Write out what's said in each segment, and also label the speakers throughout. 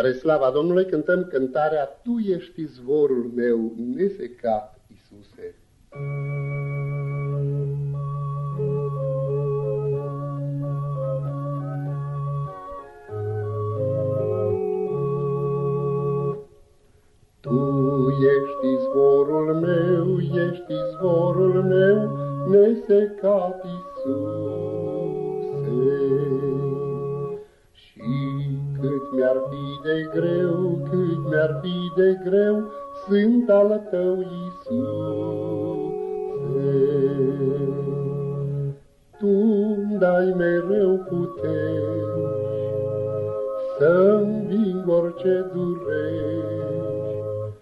Speaker 1: Spre slava Domnului cântăm cântarea Tu ești izvorul meu nesecat, Iisuse. Tu ești izvorul meu, ești izvorul meu, nesecat, Iisuse. Cât mi-ar fi de greu, cât mi-ar fi de greu, Sunt al tău, Iisuse. Tu-mi dai mereu puteri Să înving orice dureri,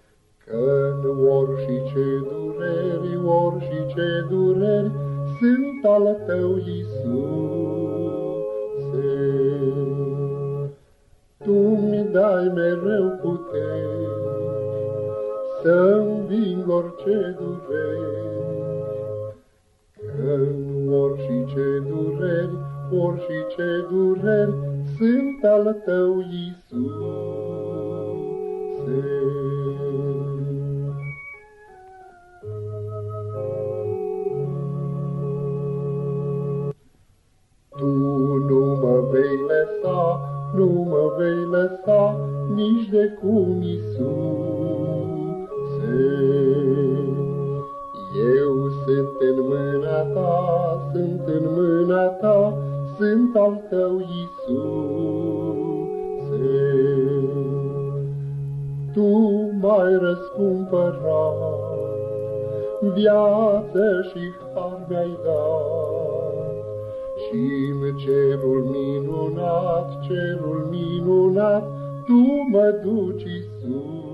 Speaker 1: Că-n ori și ce dureri, ori și ce dureri, Sunt al tău, Iisuse. Dai mereu puteri să înving orice dureri, Că-n ori și ce dureri, ori și ce dureri, Sunt al tău, Iisuse. Tu nu mă vei lăsa nu mă vei lăsa nici de cum, Iisuse. Eu sunt în mâna ta, sunt în mâna ta, sunt al tău, Iisuse. Tu m-ai răscumpărat, viață și har mi-ai dat, și în cerul minunat, cerul minunat, Tu mă duci, Iisus.